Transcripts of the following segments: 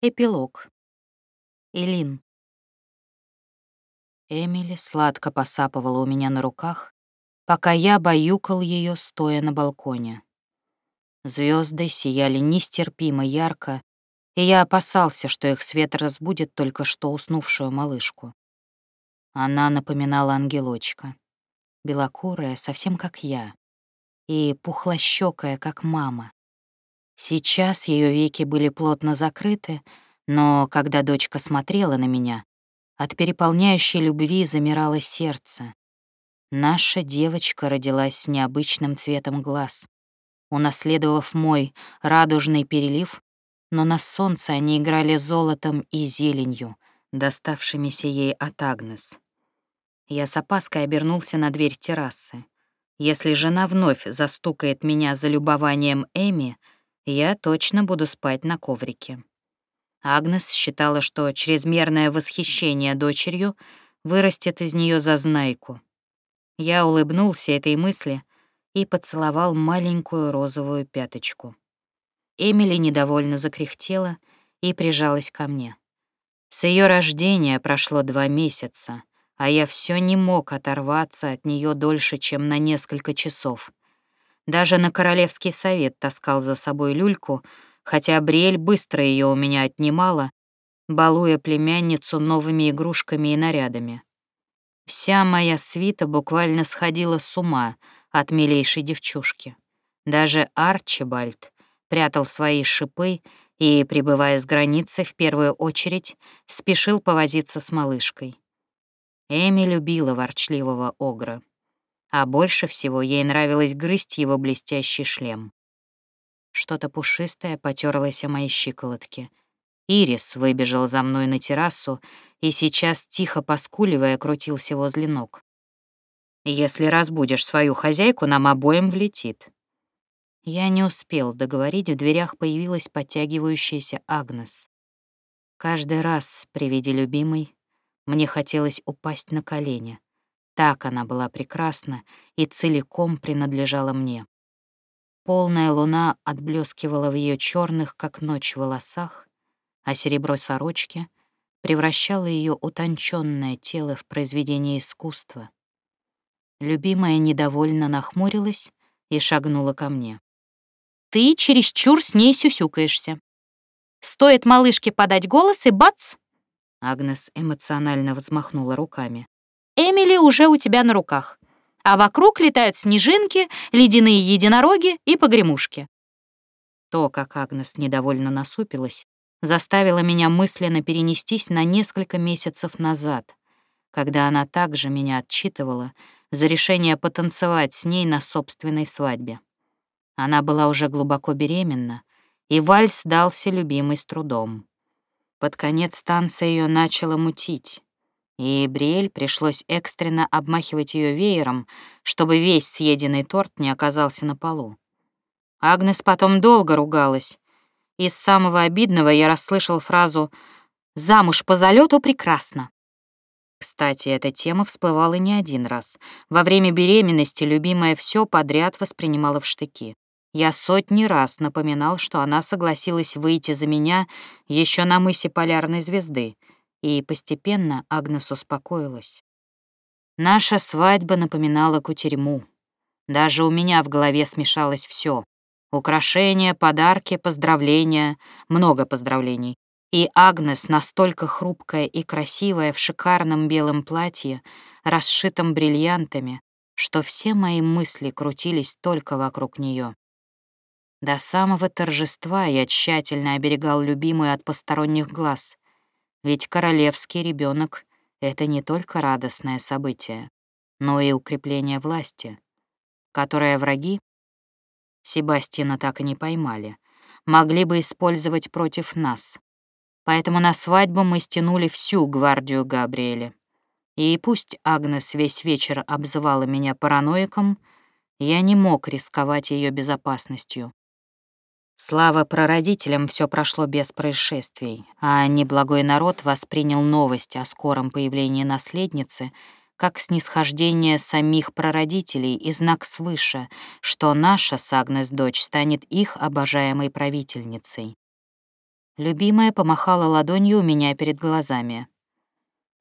Эпилог. Элин. Эмили сладко посапывала у меня на руках, пока я баюкал ее, стоя на балконе. Звезды сияли нестерпимо ярко, и я опасался, что их свет разбудит только что уснувшую малышку. Она напоминала ангелочка, белокурая, совсем как я, и пухлощёкая, как мама. Сейчас ее веки были плотно закрыты, но когда дочка смотрела на меня, от переполняющей любви замирало сердце. Наша девочка родилась с необычным цветом глаз. Унаследовав мой радужный перелив, но на солнце они играли золотом и зеленью, доставшимися ей от Агнес. Я с опаской обернулся на дверь террасы. Если жена вновь застукает меня за любованием Эми, я точно буду спать на коврике. Агнес считала, что чрезмерное восхищение дочерью вырастет из нее зазнайку. Я улыбнулся этой мысли и поцеловал маленькую розовую пяточку. Эмили недовольно закряхтела и прижалась ко мне. С ее рождения прошло два месяца, а я все не мог оторваться от нее дольше, чем на несколько часов. Даже на Королевский совет таскал за собой люльку, хотя Бриэль быстро ее у меня отнимала, балуя племянницу новыми игрушками и нарядами. Вся моя свита буквально сходила с ума от милейшей девчушки. Даже Арчибальд прятал свои шипы и, прибывая с границы, в первую очередь спешил повозиться с малышкой. Эми любила ворчливого огра а больше всего ей нравилось грызть его блестящий шлем. Что-то пушистое потерлось о моей щиколотке. Ирис выбежал за мной на террасу и сейчас, тихо поскуливая, крутился возле ног. «Если разбудишь свою хозяйку, нам обоим влетит». Я не успел договорить, в дверях появилась подтягивающаяся Агнес. Каждый раз при виде любимой мне хотелось упасть на колени. Так она была прекрасна и целиком принадлежала мне. Полная луна отблескивала в ее черных, как ночь, волосах, а серебро сорочки превращало ее утонченное тело в произведение искусства. Любимая недовольно нахмурилась и шагнула ко мне. «Ты чересчур с ней сюсюкаешься. Стоит малышке подать голос, и бац!» Агнес эмоционально взмахнула руками. Эмили уже у тебя на руках, а вокруг летают снежинки, ледяные единороги и погремушки. То, как Агнес недовольно насупилась, заставило меня мысленно перенестись на несколько месяцев назад, когда она также меня отчитывала за решение потанцевать с ней на собственной свадьбе. Она была уже глубоко беременна, и вальс дался любимой с трудом. Под конец танца ее начало мутить и Бриэль пришлось экстренно обмахивать ее веером, чтобы весь съеденный торт не оказался на полу. Агнес потом долго ругалась. Из самого обидного я расслышал фразу «Замуж по залету прекрасно». Кстати, эта тема всплывала не один раз. Во время беременности любимая все подряд воспринимала в штыки. Я сотни раз напоминал, что она согласилась выйти за меня еще на мысе Полярной звезды — и постепенно Агнес успокоилась. Наша свадьба напоминала кутерьму. Даже у меня в голове смешалось все: Украшения, подарки, поздравления, много поздравлений. И Агнес настолько хрупкая и красивая в шикарном белом платье, расшитом бриллиантами, что все мои мысли крутились только вокруг нее. До самого торжества я тщательно оберегал любимую от посторонних глаз, ведь королевский ребенок — это не только радостное событие, но и укрепление власти, которое враги, Себастьяна так и не поймали, могли бы использовать против нас. Поэтому на свадьбу мы стянули всю гвардию Габриэля. И пусть Агнес весь вечер обзывала меня параноиком, я не мог рисковать ее безопасностью. Слава прародителям, все прошло без происшествий, а неблагой народ воспринял новость о скором появлении наследницы как снисхождение самих прародителей и знак свыше, что наша с Агнес дочь станет их обожаемой правительницей. Любимая помахала ладонью у меня перед глазами.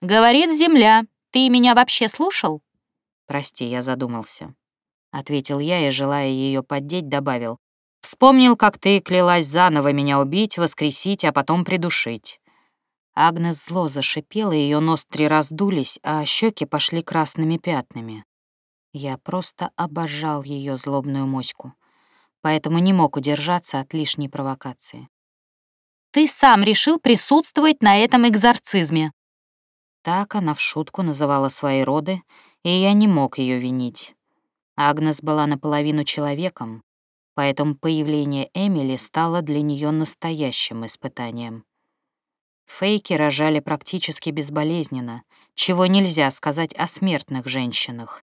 «Говорит земля, ты меня вообще слушал?» «Прости, я задумался», — ответил я и, желая ее поддеть, добавил. «Вспомнил, как ты клялась заново меня убить, воскресить, а потом придушить». Агнес зло зашипела, ее ноздри раздулись, а щеки пошли красными пятнами. Я просто обожал ее злобную моську, поэтому не мог удержаться от лишней провокации. Ты сам решил присутствовать на этом экзорцизме». Так она в шутку называла свои роды, и я не мог ее винить. Агнес была наполовину человеком, поэтому появление Эмили стало для нее настоящим испытанием. Фейки рожали практически безболезненно, чего нельзя сказать о смертных женщинах.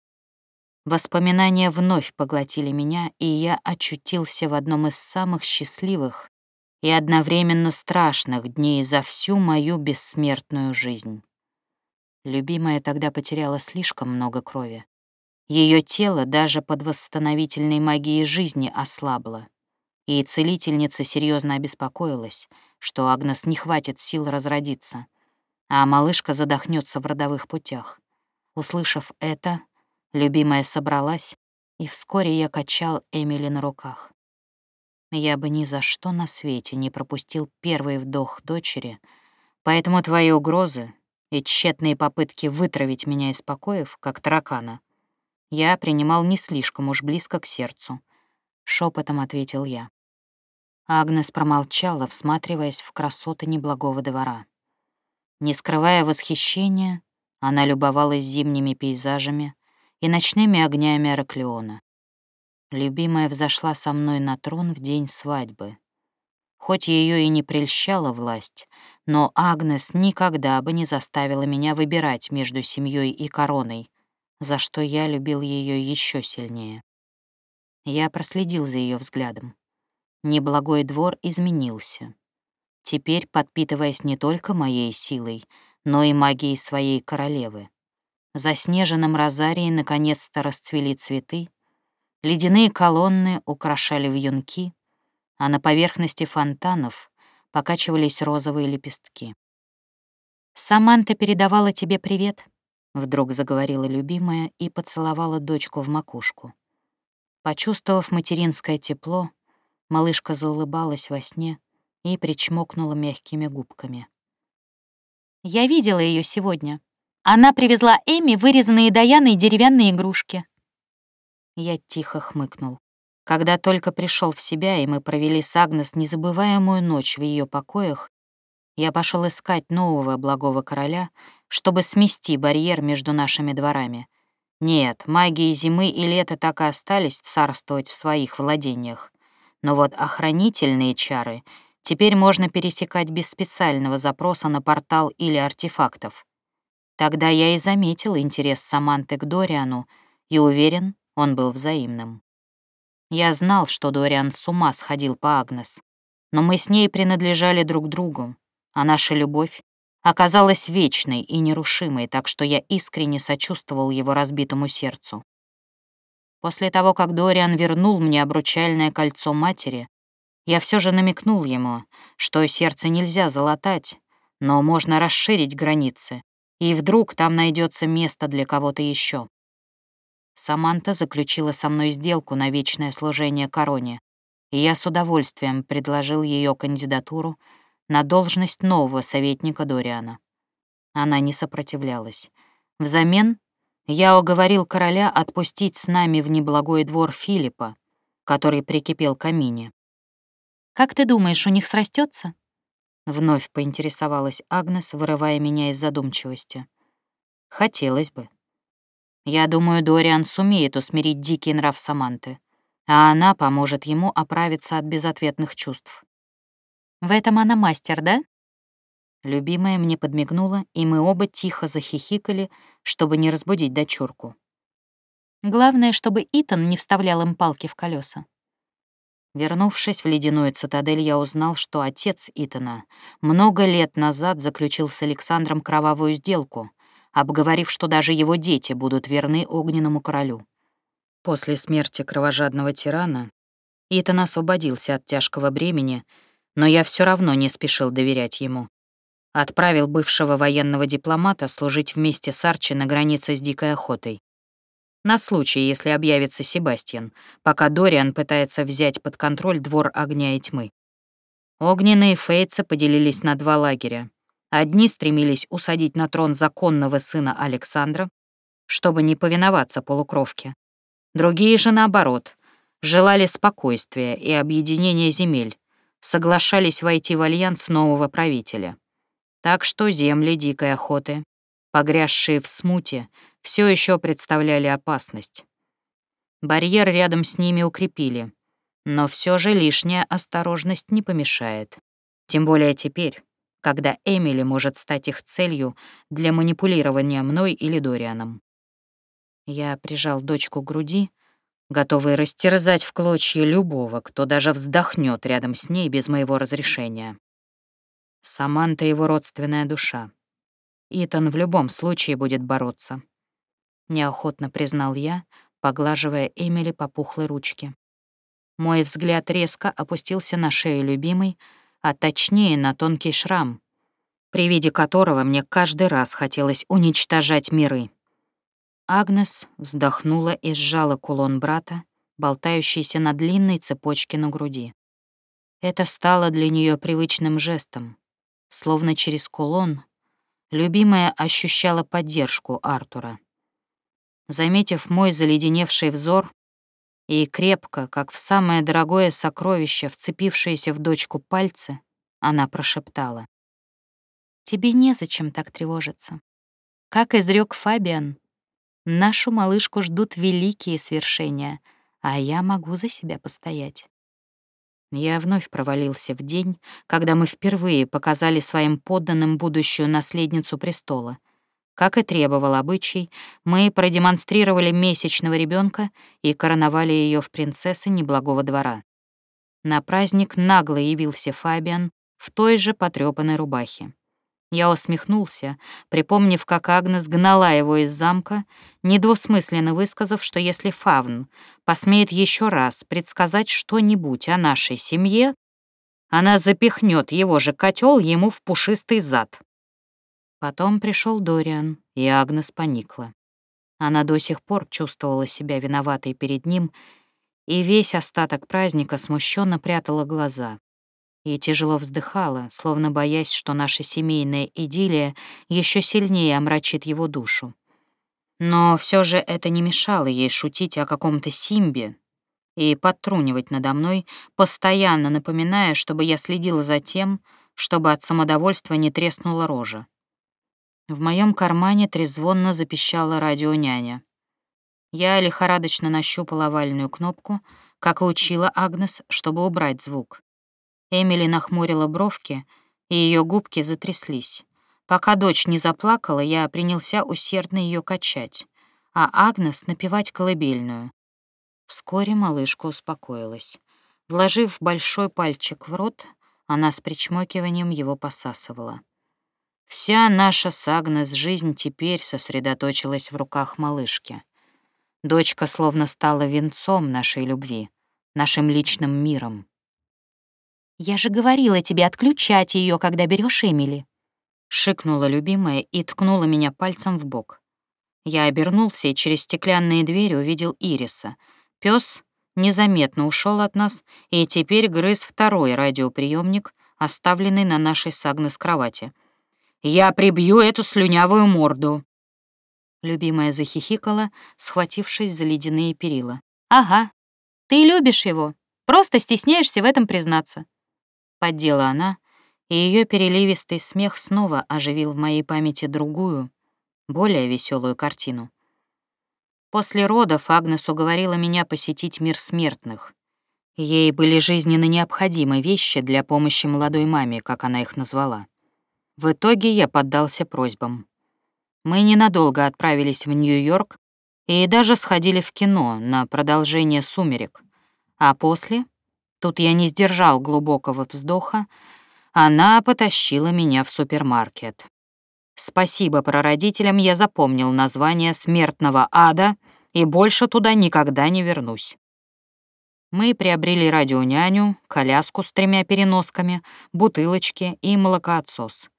Воспоминания вновь поглотили меня, и я очутился в одном из самых счастливых и одновременно страшных дней за всю мою бессмертную жизнь. Любимая тогда потеряла слишком много крови. Ее тело даже под восстановительной магией жизни ослабло, и целительница серьезно обеспокоилась, что Агнес не хватит сил разродиться, а малышка задохнется в родовых путях. Услышав это, любимая собралась, и вскоре я качал Эмили на руках. Я бы ни за что на свете не пропустил первый вдох дочери, поэтому твои угрозы и тщетные попытки вытравить меня из покоев, как таракана, я принимал не слишком уж близко к сердцу. Шепотом ответил я. Агнес промолчала, всматриваясь в красоты неблагого двора. Не скрывая восхищения, она любовалась зимними пейзажами и ночными огнями Араклеона. Любимая взошла со мной на трон в день свадьбы. Хоть ее и не прельщала власть, но Агнес никогда бы не заставила меня выбирать между семьей и короной, за что я любил ее еще сильнее. Я проследил за ее взглядом. Неблагой двор изменился. Теперь подпитываясь не только моей силой, но и магией своей королевы. За снеженным розарии наконец-то расцвели цветы, Ледяные колонны украшали вьюнки, а на поверхности фонтанов покачивались розовые лепестки. «Саманта передавала тебе привет», — вдруг заговорила любимая и поцеловала дочку в макушку. Почувствовав материнское тепло, малышка заулыбалась во сне и причмокнула мягкими губками. «Я видела ее сегодня. Она привезла Эми вырезанные Даяной деревянные игрушки. Я тихо хмыкнул. Когда только пришел в себя, и мы провели с Агнес незабываемую ночь в ее покоях, я пошел искать нового благого короля, чтобы смести барьер между нашими дворами. Нет, магии зимы и лета так и остались царствовать в своих владениях. Но вот охранительные чары теперь можно пересекать без специального запроса на портал или артефактов. Тогда я и заметил интерес Саманты к Дориану и уверен, он был взаимным. Я знал, что Дориан с ума сходил по Агнес, но мы с ней принадлежали друг другу, а наша любовь оказалась вечной и нерушимой, так что я искренне сочувствовал его разбитому сердцу. После того, как Дориан вернул мне обручальное кольцо матери, я все же намекнул ему, что сердце нельзя залатать, но можно расширить границы, и вдруг там найдется место для кого-то еще. Саманта заключила со мной сделку на вечное служение короне, и я с удовольствием предложил ее кандидатуру на должность нового советника Дориана. Она не сопротивлялась. Взамен я уговорил короля отпустить с нами в неблагой двор Филиппа, который прикипел к Амине. «Как ты думаешь, у них срастется? Вновь поинтересовалась Агнес, вырывая меня из задумчивости. «Хотелось бы», я думаю, Дориан сумеет усмирить дикий нрав Саманты, а она поможет ему оправиться от безответных чувств. В этом она мастер, да? Любимая мне подмигнула, и мы оба тихо захихикали, чтобы не разбудить дочурку. Главное, чтобы Итан не вставлял им палки в колеса. Вернувшись в ледяную цитадель, я узнал, что отец Итана много лет назад заключил с Александром кровавую сделку, обговорив, что даже его дети будут верны огненному королю. После смерти кровожадного тирана Итан освободился от тяжкого бремени, но я все равно не спешил доверять ему. Отправил бывшего военного дипломата служить вместе с Арчи на границе с дикой охотой. На случай, если объявится Себастьян, пока Дориан пытается взять под контроль двор огня и тьмы. Огненные фейцы поделились на два лагеря. Одни стремились усадить на трон законного сына Александра, чтобы не повиноваться полукровке. Другие же, наоборот, желали спокойствия и объединения земель, соглашались войти в альянс нового правителя. Так что земли дикой охоты, погрязшие в смуте, все еще представляли опасность. Барьер рядом с ними укрепили, но все же лишняя осторожность не помешает. Тем более теперь, когда Эмили может стать их целью для манипулирования мной или Дорианом. Я прижал дочку к груди, готовый растерзать в клочья любого, кто даже вздохнет рядом с ней без моего разрешения. Саманта его родственная душа. Итан в любом случае будет бороться. Неохотно признал я, поглаживая Эмили по пухлой ручке. Мой взгляд резко опустился на шею любимой, а точнее на тонкий шрам, при виде которого мне каждый раз хотелось уничтожать миры. Агнес вздохнула и сжала кулон брата, болтающийся на длинной цепочке на груди. Это стало для нее привычным жестом, Словно через кулон, любимая ощущала поддержку Артура. Заметив мой заледеневший взор и крепко, как в самое дорогое сокровище, вцепившееся в дочку пальцы, она прошептала. «Тебе незачем так тревожиться. Как изрек Фабиан, нашу малышку ждут великие свершения, а я могу за себя постоять. Я вновь провалился в день, когда мы впервые показали своим подданным будущую наследницу престола. Как и требовал обычай, мы продемонстрировали месячного ребенка и короновали ее в принцессы неблагого двора. На праздник нагло явился Фабиан в той же потрёпанной рубахе. Я усмехнулся, припомнив, как Агнес гнала его из замка, недвусмысленно высказав, что если Фавн посмеет еще раз предсказать что-нибудь о нашей семье, она запихнет его же котел ему в пушистый зад. Потом пришел Дориан, и Агнес поникла. Она до сих пор чувствовала себя виноватой перед ним, и весь остаток праздника смущенно прятала глаза и тяжело вздыхала, словно боясь, что наша семейная идиллия еще сильнее омрачит его душу. Но все же это не мешало ей шутить о каком-то Симбе и подтрунивать надо мной, постоянно напоминая, чтобы я следила за тем, чтобы от самодовольства не треснула рожа. В моем кармане трезвонно запищала радионяня. Я лихорадочно нащупала овальную кнопку, как и учила Агнес, чтобы убрать звук. Эмили нахмурила бровки, и ее губки затряслись. Пока дочь не заплакала, я принялся усердно ее качать, а Агнес напевать колыбельную. Вскоре малышка успокоилась. Вложив большой пальчик в рот, она с причмокиванием его посасывала. Вся наша с Агнес жизнь теперь сосредоточилась в руках малышки. Дочка словно стала венцом нашей любви, нашим личным миром. «Я же говорила тебе отключать ее, когда берешь Эмили», — шикнула любимая и ткнула меня пальцем в бок. Я обернулся и через стеклянные двери увидел Ириса. Пес незаметно ушел от нас и теперь грыз второй радиоприемник, оставленный на нашей с Агнес кровати. «Я прибью эту слюнявую морду!» Любимая захихикала, схватившись за ледяные перила. «Ага, ты любишь его, просто стесняешься в этом признаться. Поддела она, и ее переливистый смех снова оживил в моей памяти другую, более веселую картину. После родов Агнес уговорила меня посетить мир смертных. Ей были жизненно необходимы вещи для помощи молодой маме, как она их назвала. В итоге я поддался просьбам. Мы ненадолго отправились в Нью-Йорк и даже сходили в кино на продолжение «Сумерек», а после Тут я не сдержал глубокого вздоха. Она потащила меня в супермаркет. Спасибо прародителям, я запомнил название смертного ада и больше туда никогда не вернусь. Мы приобрели радионяню, коляску с тремя переносками, бутылочки и молокоотсос.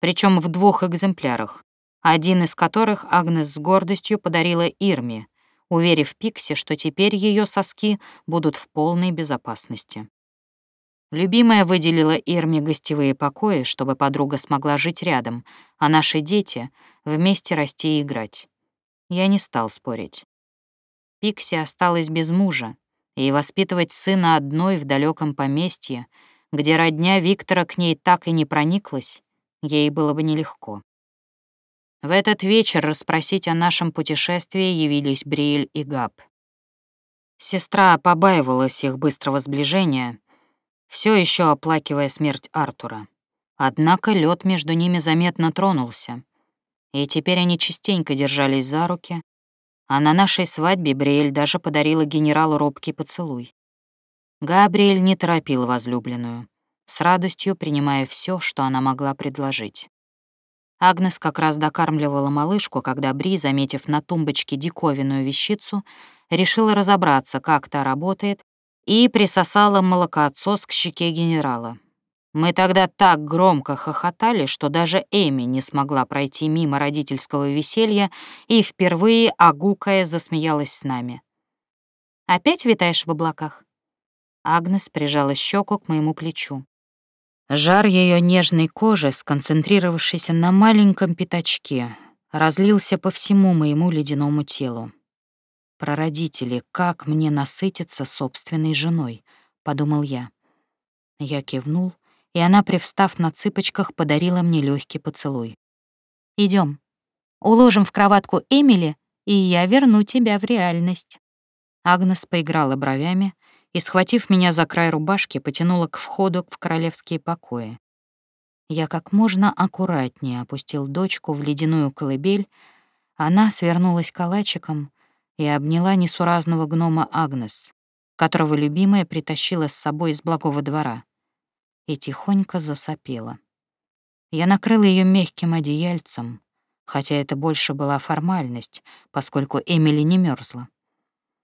Причем в двух экземплярах, один из которых Агнес с гордостью подарила Ирме, уверив Пикси, что теперь ее соски будут в полной безопасности. Любимая выделила Ирме гостевые покои, чтобы подруга смогла жить рядом, а наши дети — вместе расти и играть. Я не стал спорить. Пикси осталась без мужа, и воспитывать сына одной в далеком поместье, где родня Виктора к ней так и не прониклась, ей было бы нелегко. В этот вечер расспросить о нашем путешествии явились Бриэль и Габ. Сестра побаивалась их быстрого сближения, все еще оплакивая смерть Артура. Однако лед между ними заметно тронулся, и теперь они частенько держались за руки, а на нашей свадьбе Бриэль даже подарила генералу робкий поцелуй. Габриэль не торопил возлюбленную, с радостью принимая все, что она могла предложить. Агнес как раз докармливала малышку, когда Бри, заметив на тумбочке диковинную вещицу, решила разобраться, как та работает, и присосала молокоотсос к щеке генерала. Мы тогда так громко хохотали, что даже Эми не смогла пройти мимо родительского веселья и впервые, огукая, засмеялась с нами. «Опять витаешь в облаках?» Агнес прижала щеку к моему плечу. Жар ее нежной кожи, сконцентрировавшийся на маленьком пятачке, разлился по всему моему ледяному телу. «Прародители, как мне насытиться собственной женой?» — подумал я. Я кивнул, и она, привстав на цыпочках, подарила мне легкий поцелуй. Идем, уложим в кроватку Эмили, и я верну тебя в реальность». Агнес поиграла бровями и, схватив меня за край рубашки, потянула к входу в королевские покои. Я как можно аккуратнее опустил дочку в ледяную колыбель, она свернулась калачиком и обняла несуразного гнома Агнес, которого любимая притащила с собой из благого двора и тихонько засопела. Я накрыла ее мягким одеяльцем, хотя это больше была формальность, поскольку Эмили не мерзла.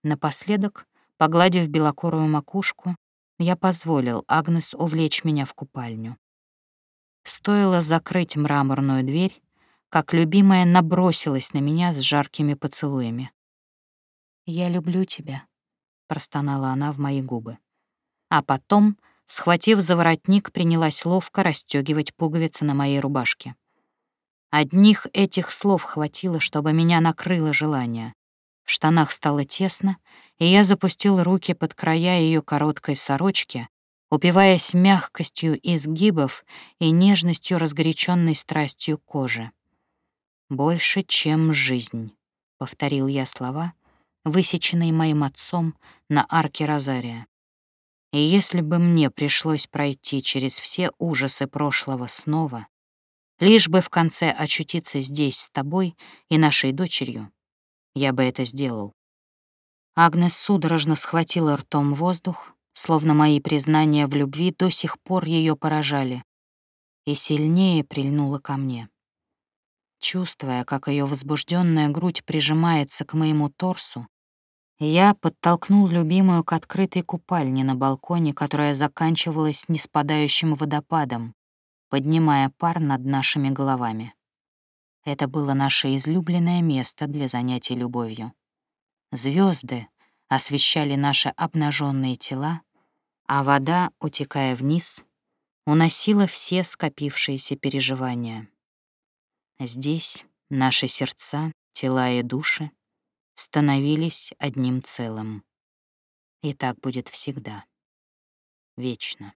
Напоследок, погладив белокурую макушку, я позволил Агнес увлечь меня в купальню. Стоило закрыть мраморную дверь, как любимая набросилась на меня с жаркими поцелуями. «Я люблю тебя», — простонала она в мои губы. А потом Схватив за воротник, принялась ловко расстегивать пуговицы на моей рубашке. Одних этих слов хватило, чтобы меня накрыло желание. В штанах стало тесно, и я запустил руки под края ее короткой сорочки, упиваясь мягкостью изгибов и нежностью разгоряченной страстью кожи. «Больше, чем жизнь», — повторил я слова, высеченные моим отцом на арке Розария. И если бы мне пришлось пройти через все ужасы прошлого снова, лишь бы в конце очутиться здесь с тобой и нашей дочерью, я бы это сделал. Агнес судорожно схватила ртом воздух, словно мои признания в любви до сих пор ее поражали, и сильнее прильнула ко мне. Чувствуя, как ее возбужденная грудь прижимается к моему торсу, я подтолкнул любимую к открытой купальне на балконе, которая заканчивалась неспадающим водопадом, поднимая пар над нашими головами. Это было наше излюбленное место для занятий любовью. Звезды освещали наши обнаженные тела, а вода, утекая вниз, уносила все скопившиеся переживания. Здесь наши сердца, тела и души становились одним целым. И так будет всегда. Вечно.